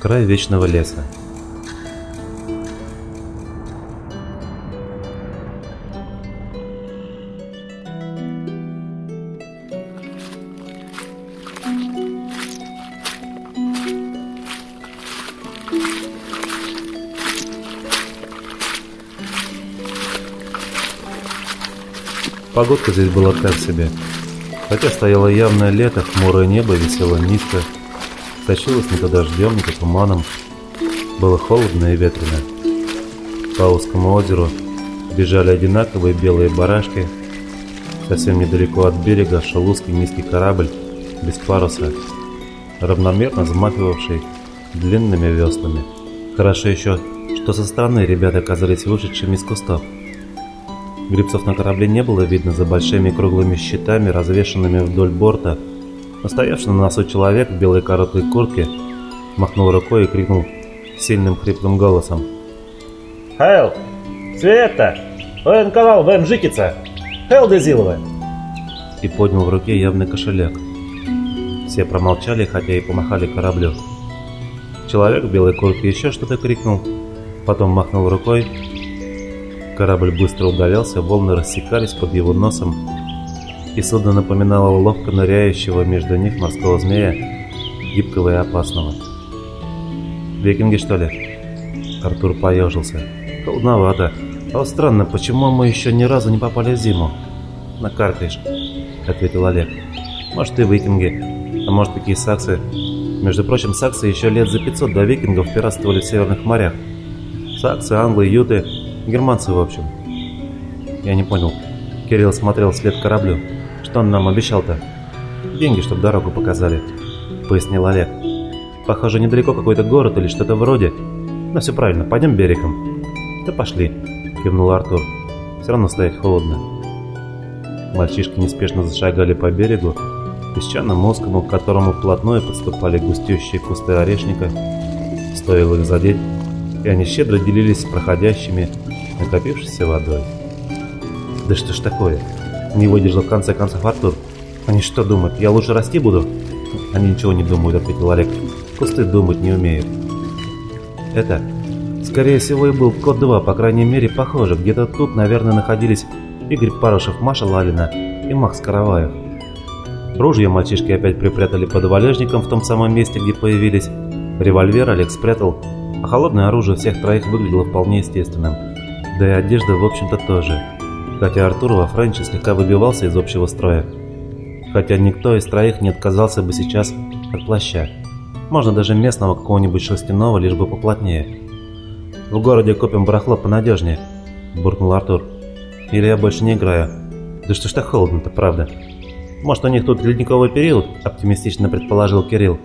Край вечного леса. Погодка здесь была так себе. Хотя стояло явное лето, хмурое небо висело низко, сочилось не то дождем, не то туманом. Было холодно и ветрено. По узкому озеру бежали одинаковые белые барашки. Совсем недалеко от берега шел узкий низкий корабль без паруса, равномерно взмахивавший длинными веслами. Хорошо еще, что со стороны ребята оказались вышедшими из кустов. Грибцов на корабле не было видно за большими круглыми щитами, развешанными вдоль борта. Настоявший на носу человек в белой короткой куртке махнул рукой и крикнул сильным хриплым голосом. «Хайл! Света! Военканал, ВМ Житица! Хайл Дезилова!» И поднял в руке явный кошелек. Все промолчали, хотя и помахали кораблю. Человек в белой куртке еще что-то крикнул, потом махнул рукой Корабль быстро удалялся, волны рассекались под его носом, и судно напоминало ловко ныряющего между них морского змея, гибкого и опасного. «Викинги, что ли?» Артур поежился. «Холодновато. А вот странно, почему мы еще ни разу не попали в зиму?» «Накаркаешь», — ответил Олег. «Может, и викинги, а может, такие саксы. Между прочим, саксы еще лет за 500 до викингов пиратствовали в северных морях. Саксы, англы, юты Германцы, в общем. Я не понял. Кирилл смотрел вслед кораблю. Что он нам обещал-то? Деньги, чтобы дорогу показали, пояснил Олег. Похоже, недалеко какой-то город или что-то вроде. Но все правильно, пойдем берегом. Да пошли, кивнул Артур. Все равно стоять холодно. Мальчишки неспешно зашагали по берегу, песчаному узкому, к которому вплотную подступали густющие кусты орешника. Стоило их задеть, и они щедро делились с проходящими, накопившейся водой. «Да что ж такое?» Не выдержал в конце концов Артур. «Они что думают, я лучше расти буду?» «Они ничего не думают», — ответил Олег. «Кусты думать не умеют». «Это, скорее всего, и был Код-2, по крайней мере, похоже. Где-то тут, наверное, находились Игорь Парышев, Маша Лалина и Макс Караваев. Ружья мальчишки опять припрятали под валежником в том самом месте, где появились. Револьвер Олег спрятал, а холодное оружие всех троих выглядело вполне естественным. Да и одежда, в общем-то, тоже. Хотя Артур во Френче слегка выбивался из общего строя. Хотя никто из троих не отказался бы сейчас от плаща. Можно даже местного какого-нибудь шерстяного, лишь бы поплотнее. «В городе купим барахло понадежнее», – буркнул Артур. «Или я больше не играю. Да что ж так холодно-то, правда?» «Может, у них тут ледниковый период?» – оптимистично предположил Кирилл.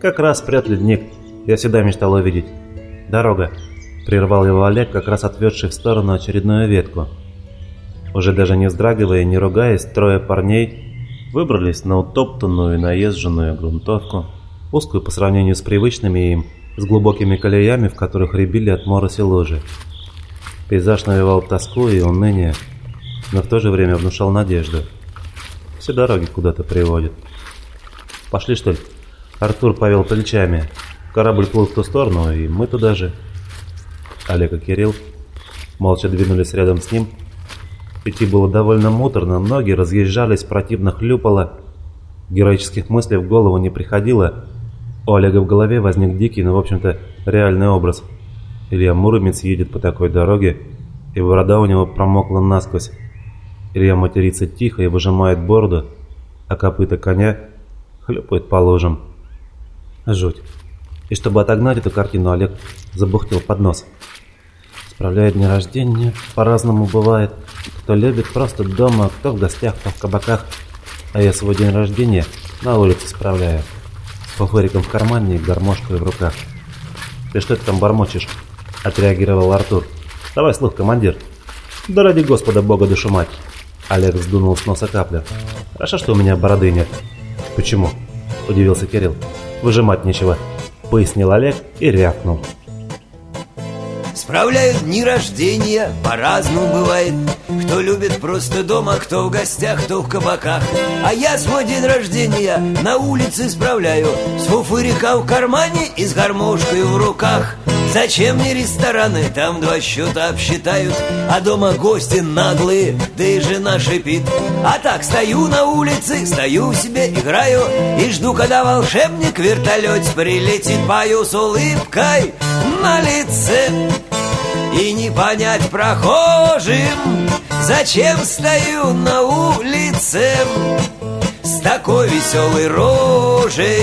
«Как раз спрят ледник. Я всегда мечтал увидеть. Дорога. Прервал его Олег, как раз отведший в сторону очередную ветку. Уже даже не вздрагивая и не ругаясь, трое парней выбрались на утоптанную и наезженную грунтовку, узкую по сравнению с привычными им, с глубокими колеями, в которых рябили от мороси лужи. Пейзаж навевал тоску и уныние, но в то же время внушал надежду. Все дороги куда-то приводят. «Пошли, что ли?» Артур повел плечами. Корабль плыл в ту сторону, и мы туда же. Олег и Кирилл молча двинулись рядом с ним. Идти было довольно муторно, ноги разъезжались, противно хлюпало. Героических мыслей в голову не приходило. У Олега в голове возник дикий, но в общем-то реальный образ. Илья Муромец едет по такой дороге, и борода у него промокла насквозь. Илья матерится тихо и выжимает бороду, а копыта коня хлюпает по лужам. Жуть. И чтобы отогнать эту картину, Олег забухтел под нос. Справляет дни рождения, по-разному бывает. Кто любит просто дома, кто в гостях, кто в кабаках. А я свой день рождения на улице справляю. С фуфыриком в кармане и гармошкой в руках. «Ты что это там бормочешь?» – отреагировал Артур. «Давай слух, командир». «Да ради Господа Бога душу мать!» Олег сдунул с носа каплю. «Хорошо, что у меня бороды нет». «Почему?» – удивился Кирилл. «Выжимать нечего», – пояснил Олег и рявкнул. Справляют дни рождения, по-разному бывает. Кто любит просто дома, кто в гостях, кто в кабаках. А я свой день рождения на улице справляю. С фуфырика в кармане и с гармошкой в руках. Зачем мне рестораны, там два счета обсчитают. А дома гости наглые, да и жена шипит. А так стою на улице, стою себе, играю. И жду, когда волшебник вертолет прилетит. Пою с улыбкой на лице И не понять прохожим Зачем стою на улице С такой веселой рожей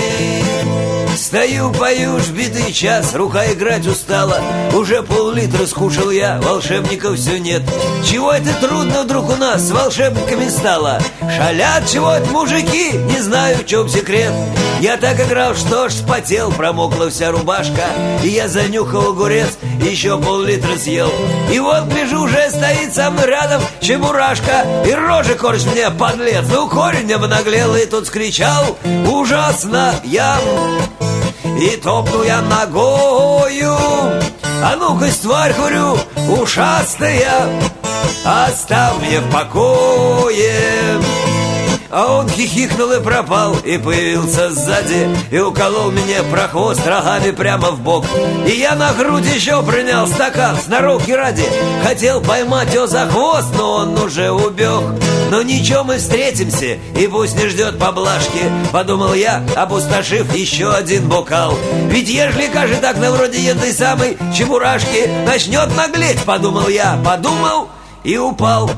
Стою, пою, битый час, рука играть устала. Уже пол-литра скушал я, волшебников все нет. Чего это трудно вдруг у нас с волшебниками стало? Шалят чего-то мужики, не знаю, в чем секрет. Я так играл, что ж спотел, промокла вся рубашка. И я занюхал огурец, еще пол-литра съел. И вот, гляжу, уже стоит со мной рядом чебурашка. И рожи корчит мне, подлец, ну корень обнаглел И тут скричал, ужасно я и топну я ногою. А ну-ка, тварь, говорю, ушастая Оставь меня в покое а он хихикнул и пропал И появился сзади И уколол мне прохвост рогами прямо в бок. И я на грудь еще принял стакан Сноровки ради. Хотел поймать его за хвост Но он уже убег Но ничего, мы встретимся И пусть не ждет поблажки Подумал я, опустошив еще один бокал. Ведь ежели, кажется, так на вроде этой самой чебурашки Начнет наглеть, подумал я. Подумал и упал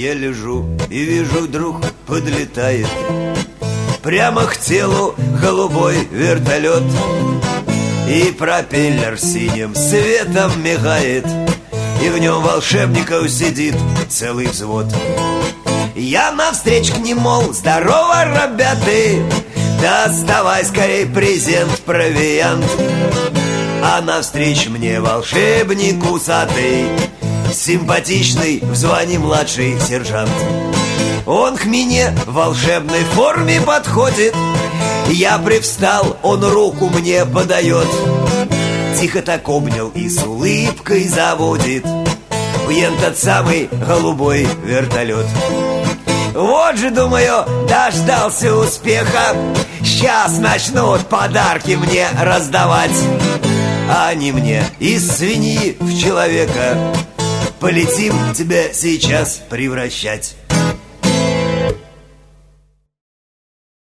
я лежу и вижу, вдруг подлетает Прямо к телу голубой вертолет. И пропеллер синим светом мигает И в нем волшебников сидит целый взвод. Я навстречу к ним, мол, здорово, ребята! Доставай скорей презент, провиант! А навстречу мне волшебник усатый Симпатичный в звании младший сержант. Он к мне в волшебной форме подходит. Я привстал, он руку мне подает. Тихо так обнял и с улыбкой заводит. В тот самый голубой вертолет. Вот же, думаю, дождался успеха. Сейчас начнут подарки мне раздавать. А не мне из свиньи в человека Полетим тебя сейчас превращать